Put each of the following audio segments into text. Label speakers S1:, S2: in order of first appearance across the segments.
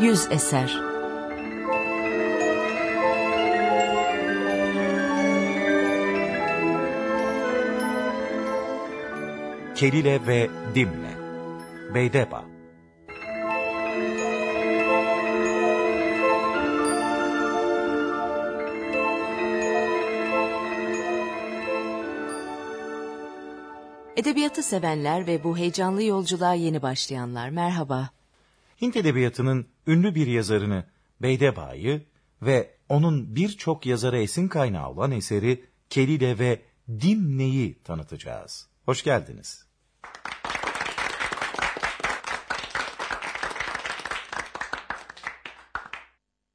S1: Yüz eser.
S2: Kelile ve Dimle. Beydeba.
S1: Edebiyatı sevenler ve bu heyecanlı yolculuğa yeni başlayanlar merhaba.
S2: Hint edebiyatının ünlü bir yazarını Beydeba'yı ve onun birçok yazara esin kaynağı olan eseri Kelile ve Dimne'yi tanıtacağız. Hoş geldiniz.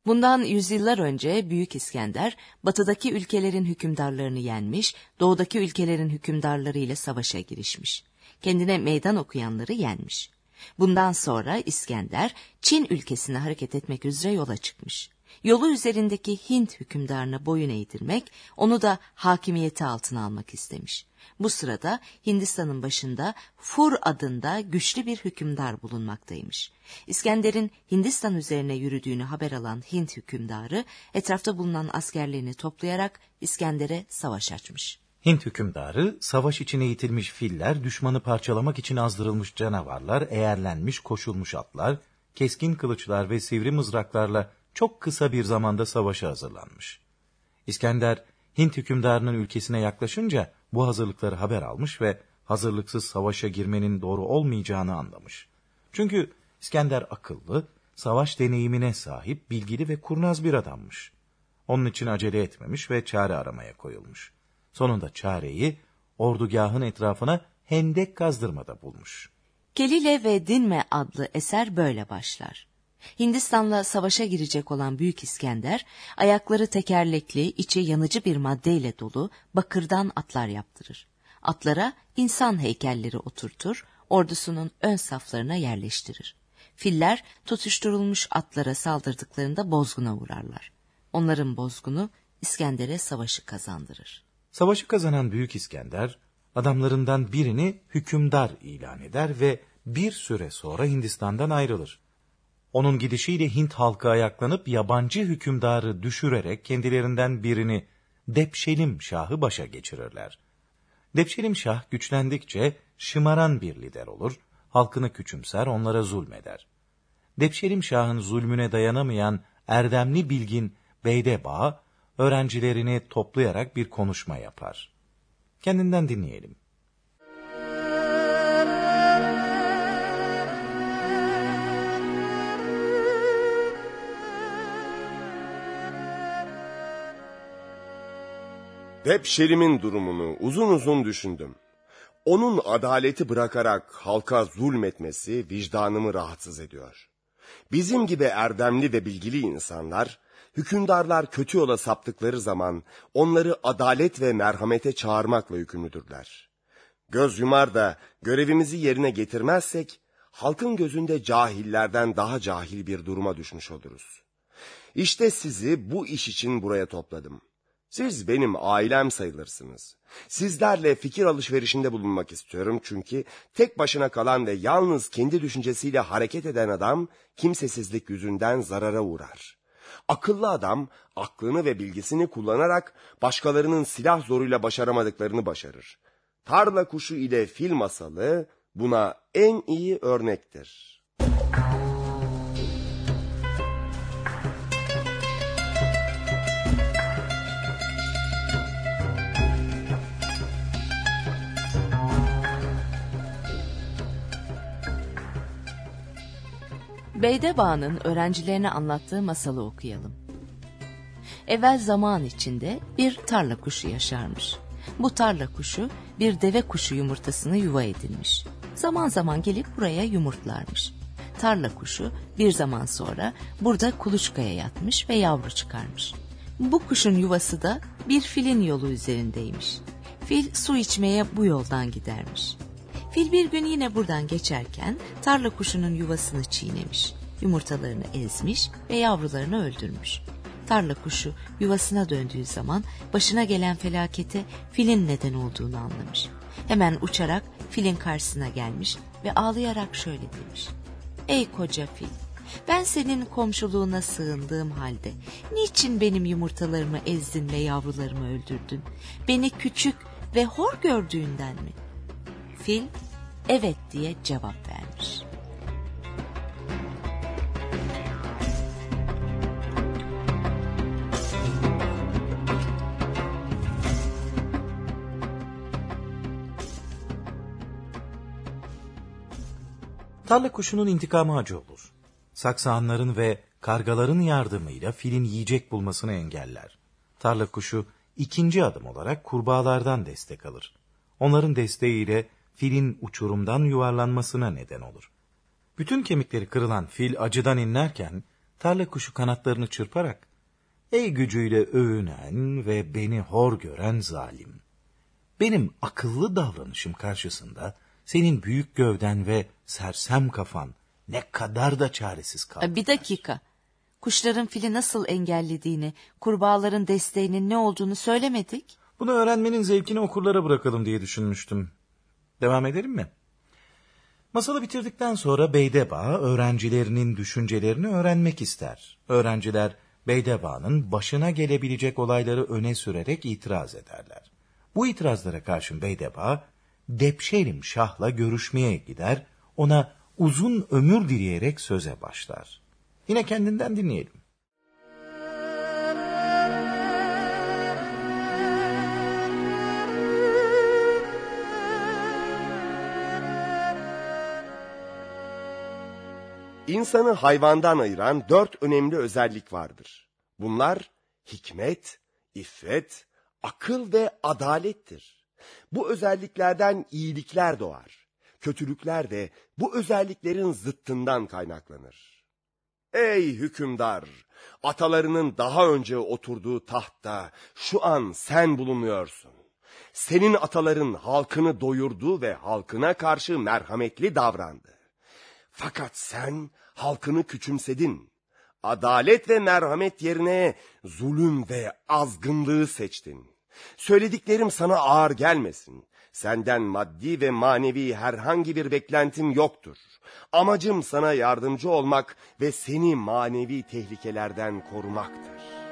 S1: Bundan yüzyıllar önce Büyük İskender, batıdaki ülkelerin hükümdarlarını yenmiş, doğudaki ülkelerin hükümdarları ile savaşa girişmiş. Kendine meydan okuyanları yenmiş. Bundan sonra İskender, Çin ülkesine hareket etmek üzere yola çıkmış. Yolu üzerindeki Hint hükümdarına boyun eğdirmek, onu da hakimiyeti altına almak istemiş. Bu sırada Hindistan'ın başında Fur adında güçlü bir hükümdar bulunmaktaymış. İskender'in Hindistan üzerine yürüdüğünü haber alan Hint hükümdarı etrafta bulunan askerlerini toplayarak İskender'e savaş açmış.
S2: Hint hükümdarı, savaş için eğitilmiş filler, düşmanı parçalamak için azdırılmış canavarlar, eğerlenmiş koşulmuş atlar, keskin kılıçlar ve sivri mızraklarla çok kısa bir zamanda savaşa hazırlanmış. İskender, Hint hükümdarının ülkesine yaklaşınca bu hazırlıkları haber almış ve hazırlıksız savaşa girmenin doğru olmayacağını anlamış. Çünkü İskender akıllı, savaş deneyimine sahip, bilgili ve kurnaz bir adammış. Onun için acele etmemiş ve çare aramaya koyulmuş. Sonunda çareyi ordugahın etrafına hendek kazdırmada bulmuş.
S1: Kelile ve Dinme adlı eser böyle başlar. Hindistan'la savaşa girecek olan Büyük İskender, ayakları tekerlekli, içi yanıcı bir maddeyle dolu bakırdan atlar yaptırır. Atlara insan heykelleri oturtur, ordusunun ön saflarına yerleştirir. Filler tutuşturulmuş atlara saldırdıklarında bozguna uğrarlar. Onların bozgunu İskender'e savaşı kazandırır.
S2: Savaşı kazanan Büyük İskender, adamlarından birini hükümdar ilan eder ve bir süre sonra Hindistan'dan ayrılır. Onun gidişiyle Hint halkı ayaklanıp yabancı hükümdarı düşürerek kendilerinden birini Depşelim Şah'ı başa geçirirler. Depşelim Şah güçlendikçe şımaran bir lider olur, halkını küçümser, onlara zulmeder. Depşelim Şah'ın zulmüne dayanamayan erdemli bilgin Beydeba, öğrencilerini toplayarak bir konuşma yapar. Kendinden dinleyelim.
S3: Depşerim'in durumunu uzun uzun düşündüm. Onun adaleti bırakarak halka zulmetmesi vicdanımı rahatsız ediyor. Bizim gibi erdemli ve bilgili insanlar, hükümdarlar kötü yola saptıkları zaman onları adalet ve merhamete çağırmakla yükümlüdürler. Göz yumar da görevimizi yerine getirmezsek, halkın gözünde cahillerden daha cahil bir duruma düşmüş oluruz. İşte sizi bu iş için buraya topladım. Siz benim ailem sayılırsınız. Sizlerle fikir alışverişinde bulunmak istiyorum çünkü tek başına kalan ve yalnız kendi düşüncesiyle hareket eden adam kimsesizlik yüzünden zarara uğrar. Akıllı adam aklını ve bilgisini kullanarak başkalarının silah zoruyla başaramadıklarını başarır. Tarla kuşu ile fil masalı buna en iyi örnektir.
S1: Beydeba'nın öğrencilerine anlattığı masalı okuyalım. Evvel zaman içinde bir tarla kuşu yaşarmış. Bu tarla kuşu bir deve kuşu yumurtasını yuva edinmiş. Zaman zaman gelip buraya yumurtlarmış. Tarla kuşu bir zaman sonra burada kuluçkaya yatmış ve yavru çıkarmış. Bu kuşun yuvası da bir filin yolu üzerindeymiş. Fil su içmeye bu yoldan gidermiş. Fil bir gün yine buradan geçerken tarla kuşunun yuvasını çiğnemiş. Yumurtalarını ezmiş ve yavrularını öldürmüş. Tarla kuşu yuvasına döndüğü zaman başına gelen felakete filin neden olduğunu anlamış. Hemen uçarak filin karşısına gelmiş ve ağlayarak şöyle demiş. Ey koca fil, Ben senin komşuluğuna sığındığım halde niçin benim yumurtalarımı ezdin ve yavrularımı öldürdün? Beni küçük ve hor gördüğünden mi? Fil evet diye cevap vermiş.
S2: Tarla kuşunun intikamı acı olur. Saksağanların ve kargaların yardımıyla filin yiyecek bulmasını engeller. Tarla kuşu ikinci adım olarak kurbağalardan destek alır. Onların desteğiyle filin uçurumdan yuvarlanmasına neden olur. Bütün kemikleri kırılan fil acıdan inlerken tarla kuşu kanatlarını çırparak ''Ey gücüyle övünen ve beni hor gören zalim! Benim akıllı davranışım karşısında senin büyük gövden ve sersem kafan ne kadar da çaresiz kaldı.
S1: Bir dakika. Kuşların fili nasıl engellediğini, kurbağaların desteğinin ne olduğunu söylemedik.
S2: Bunu öğrenmenin zevkini okurlara bırakalım diye düşünmüştüm. Devam edelim mi? Masalı bitirdikten sonra Beydeba öğrencilerinin düşüncelerini öğrenmek ister. Öğrenciler Beydeba'nın başına gelebilecek olayları öne sürerek itiraz ederler. Bu itirazlara karşın Beydeba Depşelim Şah'la görüşmeye gider, ona uzun ömür dileyerek söze başlar. Yine kendinden dinleyelim.
S3: İnsanı hayvandan ayıran dört önemli özellik vardır. Bunlar hikmet, iffet, akıl ve adalettir. Bu özelliklerden iyilikler doğar. Kötülükler de bu özelliklerin zıttından kaynaklanır. Ey hükümdar! Atalarının daha önce oturduğu tahtta şu an sen bulunuyorsun. Senin ataların halkını doyurdu ve halkına karşı merhametli davrandı. Fakat sen halkını küçümsedin. Adalet ve merhamet yerine zulüm ve azgınlığı seçtin. Söylediklerim sana ağır gelmesin. Senden maddi ve manevi herhangi bir beklentim yoktur. Amacım sana yardımcı olmak ve seni manevi tehlikelerden korumaktır.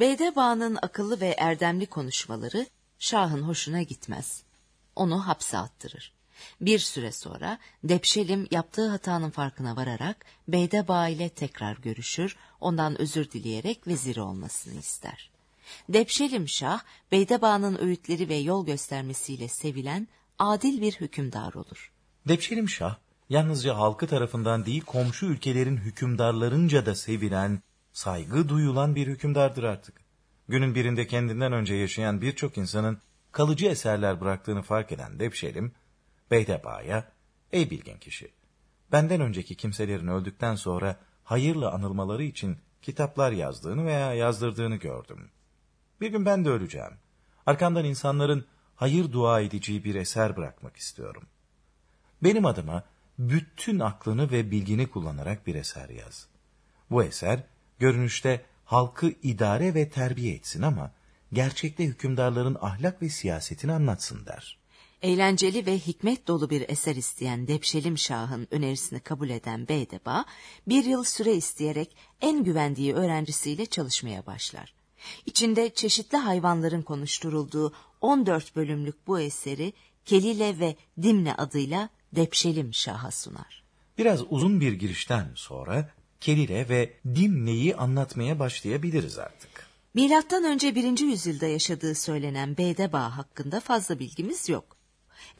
S1: Beydeba'nın akıllı ve erdemli konuşmaları Şah'ın hoşuna gitmez. Onu hapse attırır. Bir süre sonra Depşelim yaptığı hatanın farkına vararak Beydeba ile tekrar görüşür, ondan özür dileyerek veziri olmasını ister. Depşelim Şah, Beydeba'nın öğütleri ve yol göstermesiyle sevilen adil bir hükümdar olur.
S2: Depşelim Şah, yalnızca halkı tarafından değil komşu ülkelerin hükümdarlarınca da sevilen, saygı duyulan bir hükümdardır artık. Günün birinde kendinden önce yaşayan birçok insanın kalıcı eserler bıraktığını fark eden Depşelim, Beydeba'ya, ''Ey bilgin kişi, benden önceki kimselerin öldükten sonra hayırla anılmaları için kitaplar yazdığını veya yazdırdığını gördüm. Bir gün ben de öleceğim. Arkamdan insanların hayır dua edeceği bir eser bırakmak istiyorum. Benim adıma bütün aklını ve bilgini kullanarak bir eser yaz. Bu eser, görünüşte halkı idare ve terbiye etsin ama gerçekte hükümdarların ahlak ve siyasetini anlatsın der.
S1: Eğlenceli ve hikmet dolu bir eser isteyen Depşelim Şah'ın önerisini kabul eden Beydeba, bir yıl süre isteyerek en güvendiği öğrencisiyle çalışmaya başlar. İçinde çeşitli hayvanların konuşturulduğu 14 bölümlük bu eseri Kelile ve Dimne adıyla Depşelim Şah'a sunar.
S2: Biraz uzun bir girişten sonra Kelile ve Dimne'yi anlatmaya başlayabiliriz artık.
S1: Milattan önce birinci yüzyılda yaşadığı söylenen Beydeba hakkında fazla bilgimiz yok.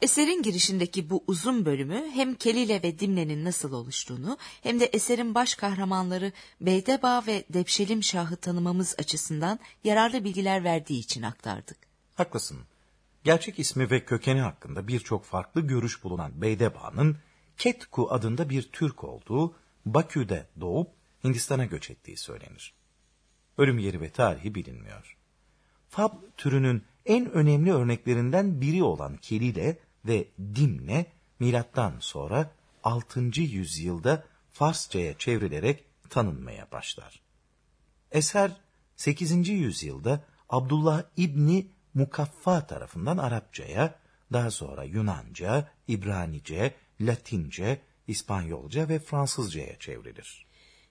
S1: Eserin girişindeki bu uzun bölümü hem Kelile ve Dimne'nin nasıl oluştuğunu hem de eserin baş kahramanları Beydeba ve Depşelim Şah'ı tanımamız açısından yararlı bilgiler verdiği için aktardık.
S2: Haklısın. Gerçek ismi ve kökeni hakkında birçok farklı görüş bulunan Beydeba'nın Ketku adında bir Türk olduğu, Bakü'de doğup Hindistan'a göç ettiği söylenir. Ölüm yeri ve tarihi bilinmiyor. Fab türünün en önemli örneklerinden biri olan Kelile ve Dimne milattan sonra 6. yüzyılda Farsçaya çevrilerek tanınmaya başlar. Eser 8. yüzyılda Abdullah İbni Mukaffa tarafından Arapçaya, daha sonra Yunanca, İbranice, Latince, İspanyolca ve Fransızcaya çevrilir.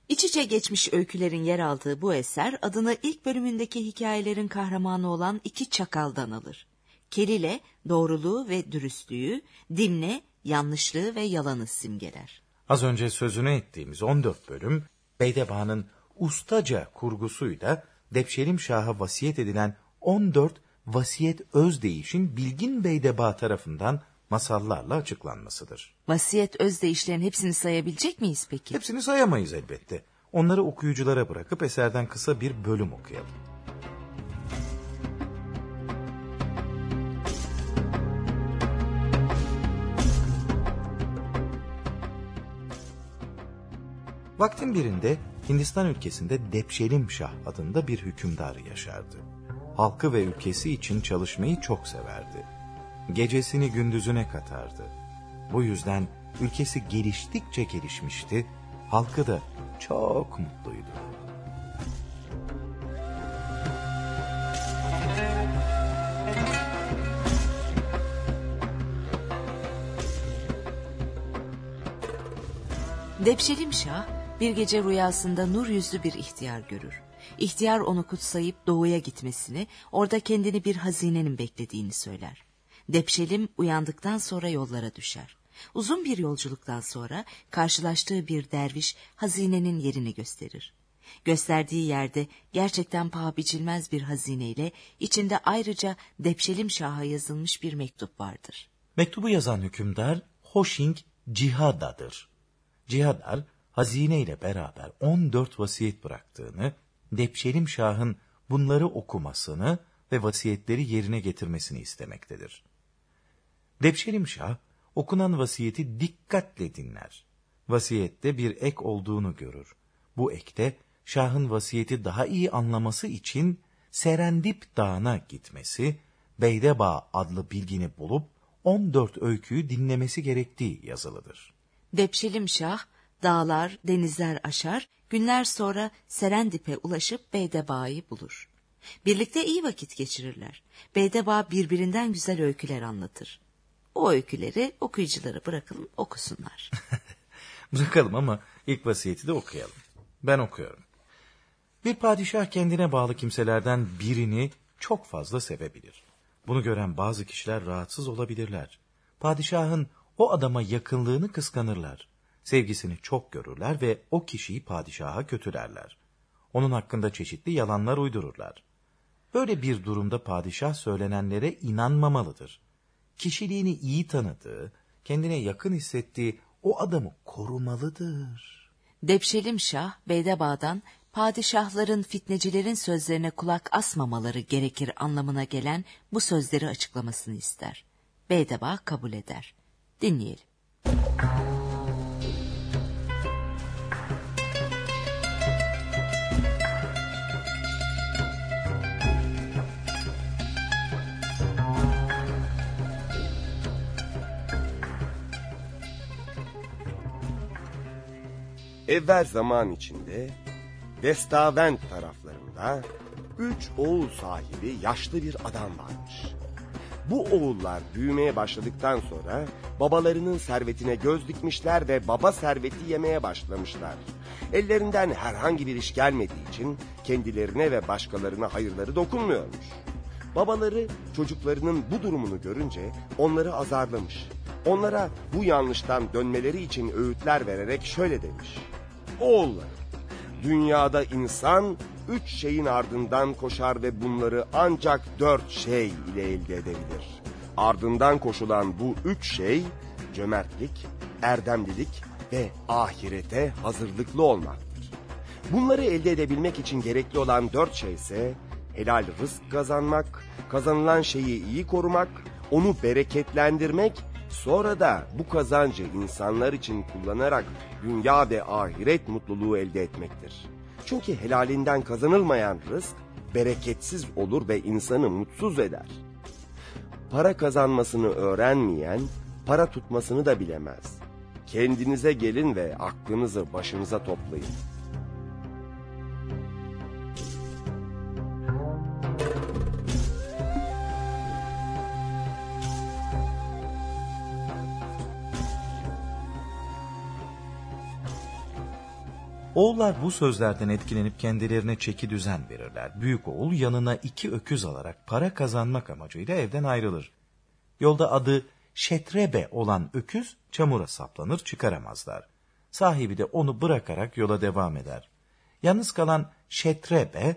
S1: İç içe geçmiş öykülerin yer aldığı bu eser adını ilk bölümündeki hikayelerin kahramanı olan iki çakaldan alır. Kelile doğruluğu ve dürüstlüğü, Dinle yanlışlığı ve yalanı simgeler.
S2: Az önce sözünü ettiğimiz 14 bölüm, Beydeba'nın ustaca kurgusuyla Depşelim Şah'a vasiyet edilen 14 vasiyet özdeyişin Bilgin Beydeba tarafından masallarla açıklanmasıdır.
S1: Vasiyet özdeyişlerin hepsini sayabilecek miyiz peki?
S2: Hepsini sayamayız elbette. Onları okuyuculara bırakıp eserden kısa bir bölüm okuyalım. Vaktin birinde Hindistan ülkesinde Depşelim Şah adında bir hükümdar yaşardı. Halkı ve ülkesi için çalışmayı çok severdi. Gecesini gündüzüne katardı. Bu yüzden ülkesi geliştikçe gelişmişti, halkı da çok mutluydu.
S1: Depşelim Şah bir gece rüyasında nur yüzlü bir ihtiyar görür. İhtiyar onu kutsayıp doğuya gitmesini, orada kendini bir hazinenin beklediğini söyler. Depşelim uyandıktan sonra yollara düşer. Uzun bir yolculuktan sonra karşılaştığı bir derviş hazinenin yerini gösterir. Gösterdiği yerde gerçekten paha biçilmez bir hazineyle içinde ayrıca Depşelim Şah'a yazılmış bir mektup vardır.
S2: Mektubu yazan hükümdar Hoşing Cihada'dır. Cihadar hazine ile beraber 14 vasiyet bıraktığını, Depşelim Şah'ın bunları okumasını ve vasiyetleri yerine getirmesini istemektedir. Depşelim Şah, okunan vasiyeti dikkatle dinler. Vasiyette bir ek olduğunu görür. Bu ekte, Şah'ın vasiyeti daha iyi anlaması için Serendip Dağı'na gitmesi, Beydeba adlı bilgini bulup 14 öyküyü dinlemesi gerektiği yazılıdır.
S1: Depşelim Şah, dağlar, denizler aşar, günler sonra Serendip'e ulaşıp Beydeba'yı bulur. Birlikte iyi vakit geçirirler. Beydeba birbirinden güzel öyküler anlatır. O öyküleri okuyuculara bırakalım okusunlar.
S2: Bırakalım ama ilk vasiyeti de okuyalım. Ben okuyorum. Bir padişah kendine bağlı kimselerden birini çok fazla sevebilir. Bunu gören bazı kişiler rahatsız olabilirler. Padişahın o adama yakınlığını kıskanırlar. Sevgisini çok görürler ve o kişiyi padişaha kötülerler. Onun hakkında çeşitli yalanlar uydururlar. Böyle bir durumda padişah söylenenlere inanmamalıdır. Kişiliğini iyi tanıdığı, kendine yakın hissettiği o adamı korumalıdır.
S1: Depşelim Şah, Beydeba'dan padişahların fitnecilerin sözlerine kulak asmamaları gerekir anlamına gelen bu sözleri açıklamasını ister. Beydeba kabul eder. Dinleyelim.
S3: Evvel zaman içinde Destavent taraflarında üç oğul sahibi yaşlı bir adam varmış. Bu oğullar büyümeye başladıktan sonra babalarının servetine göz dikmişler ve baba serveti yemeye başlamışlar. Ellerinden herhangi bir iş gelmediği için kendilerine ve başkalarına hayırları dokunmuyormuş. Babaları çocuklarının bu durumunu görünce onları azarlamış. Onlara bu yanlıştan dönmeleri için öğütler vererek şöyle demiş. Oğullar, dünyada insan üç şeyin ardından koşar ve bunları ancak dört şey ile elde edebilir. Ardından koşulan bu üç şey cömertlik, erdemlilik ve ahirete hazırlıklı olmaktır. Bunları elde edebilmek için gerekli olan dört şey ise helal rızk kazanmak, kazanılan şeyi iyi korumak, onu bereketlendirmek, sonra da bu kazancı insanlar için kullanarak dünya ve ahiret mutluluğu elde etmektir. Çünkü helalinden kazanılmayan rızk bereketsiz olur ve insanı mutsuz eder. Para kazanmasını öğrenmeyen para tutmasını da bilemez. Kendinize gelin ve aklınızı başınıza toplayın.
S2: Oğullar bu sözlerden etkilenip kendilerine çeki düzen verirler. Büyük oğul yanına iki öküz alarak para kazanmak amacıyla evden ayrılır. Yolda adı Şetrebe olan öküz çamura saplanır çıkaramazlar. Sahibi de onu bırakarak yola devam eder. Yalnız kalan Şetrebe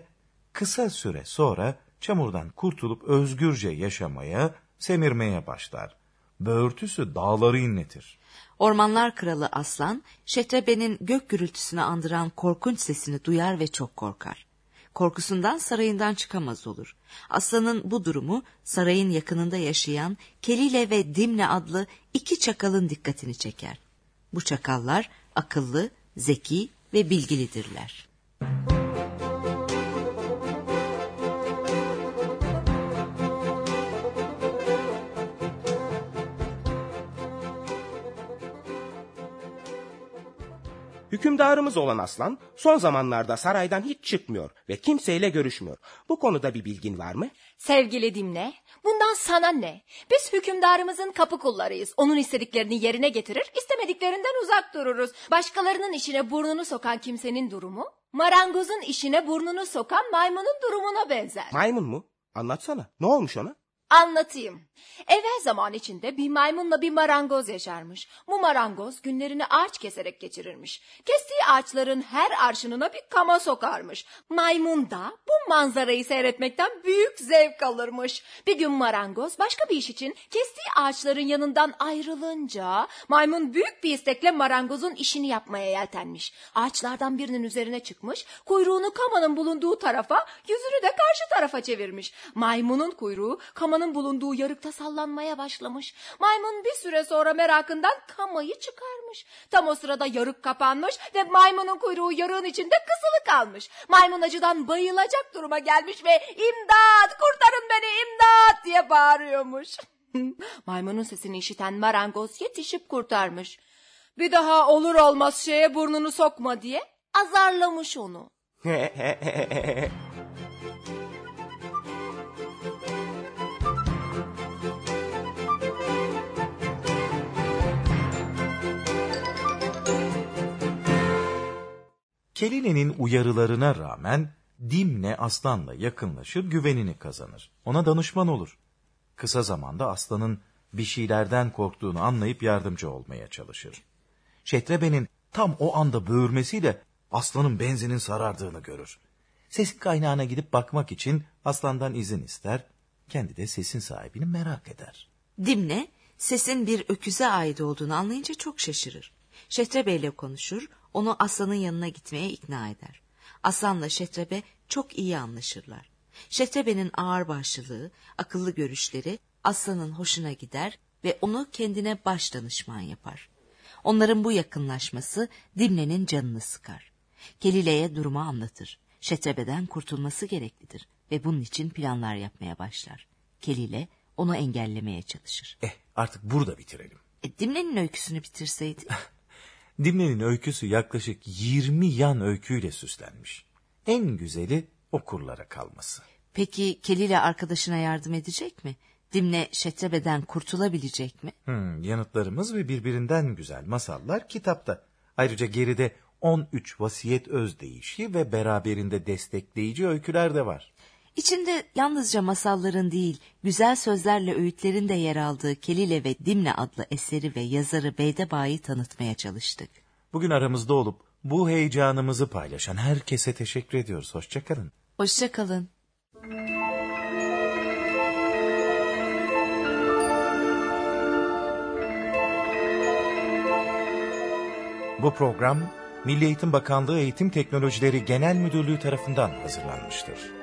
S2: kısa süre sonra çamurdan kurtulup özgürce yaşamaya, semirmeye başlar. Böğürtüsü dağları inletir.
S1: Ormanlar kralı aslan, Şetrebe'nin gök gürültüsünü andıran korkunç sesini duyar ve çok korkar. Korkusundan sarayından çıkamaz olur. Aslanın bu durumu sarayın yakınında yaşayan Kelile ve Dimne adlı iki çakalın dikkatini çeker. Bu çakallar akıllı, zeki ve bilgilidirler.
S4: Hükümdarımız olan aslan son zamanlarda saraydan hiç çıkmıyor ve kimseyle görüşmüyor. Bu konuda bir bilgin var mı?
S5: Sevgili Dimne, bundan sana ne? Biz hükümdarımızın kapı kullarıyız. Onun istediklerini yerine getirir, istemediklerinden uzak dururuz. Başkalarının işine burnunu sokan kimsenin durumu, marangozun işine burnunu sokan maymunun durumuna benzer.
S4: Maymun mu? Anlatsana. Ne olmuş ona?
S5: Anlatayım. Evvel zaman içinde bir maymunla bir marangoz yaşarmış. Bu marangoz günlerini ağaç keserek geçirirmiş. Kestiği ağaçların her arşınına bir kama sokarmış. Maymun da bu manzarayı seyretmekten büyük zevk alırmış. Bir gün marangoz başka bir iş için kestiği ağaçların yanından ayrılınca maymun büyük bir istekle marangozun işini yapmaya yeltenmiş. Ağaçlardan birinin üzerine çıkmış, kuyruğunu kamanın bulunduğu tarafa, yüzünü de karşı tarafa çevirmiş. Maymunun kuyruğu kamanın kamanın bulunduğu yarıkta sallanmaya başlamış. Maymun bir süre sonra merakından kamayı çıkarmış. Tam o sırada yarık kapanmış ve maymunun kuyruğu yarığın içinde kısılı kalmış. Maymun acıdan bayılacak duruma gelmiş ve imdat kurtarın beni imdat diye bağırıyormuş. Maymunun sesini işiten marangoz yetişip kurtarmış. Bir daha olur olmaz şeye burnunu sokma diye azarlamış onu.
S2: Keline'nin uyarılarına rağmen Dimne aslanla yakınlaşır, güvenini kazanır. Ona danışman olur. Kısa zamanda aslanın bir şeylerden korktuğunu anlayıp yardımcı olmaya çalışır. Şetrebe'nin tam o anda böğürmesiyle aslanın benzinin sarardığını görür. Sesin kaynağına gidip bakmak için aslandan izin ister, kendi de sesin sahibini merak eder.
S1: Dimne, sesin bir öküze ait olduğunu anlayınca çok şaşırır. Şetrebe ile konuşur, onu aslanın yanına gitmeye ikna eder. Aslanla Şetrebe çok iyi anlaşırlar. Şetrebe'nin ağırbaşlılığı, akıllı görüşleri aslanın hoşuna gider ve onu kendine baş danışman yapar. Onların bu yakınlaşması Dimne'nin canını sıkar. Kelile'ye durumu anlatır. Şetrebe'den kurtulması gereklidir ve bunun için planlar yapmaya başlar. Kelile onu engellemeye çalışır.
S2: Eh artık burada bitirelim.
S1: E, Dimne'nin öyküsünü bitirseydi.
S2: Dimne'nin öyküsü yaklaşık 20 yan öyküyle süslenmiş. En güzeli okurlara kalması.
S1: Peki Kelile arkadaşına yardım edecek mi? Dimne Şetrebe'den kurtulabilecek mi?
S2: Hmm, yanıtlarımız ve birbirinden güzel masallar kitapta. Ayrıca geride 13 vasiyet özdeyişi ve beraberinde destekleyici öyküler de var.
S1: İçinde yalnızca masalların değil, güzel sözlerle öğütlerin de yer aldığı Kelile ve Dimne adlı eseri ve yazarı Beydeba'yı tanıtmaya çalıştık.
S2: Bugün aramızda olup bu heyecanımızı paylaşan herkese teşekkür ediyoruz. Hoşçakalın.
S1: Hoşçakalın.
S2: Bu program Milli Eğitim Bakanlığı Eğitim Teknolojileri Genel Müdürlüğü tarafından hazırlanmıştır.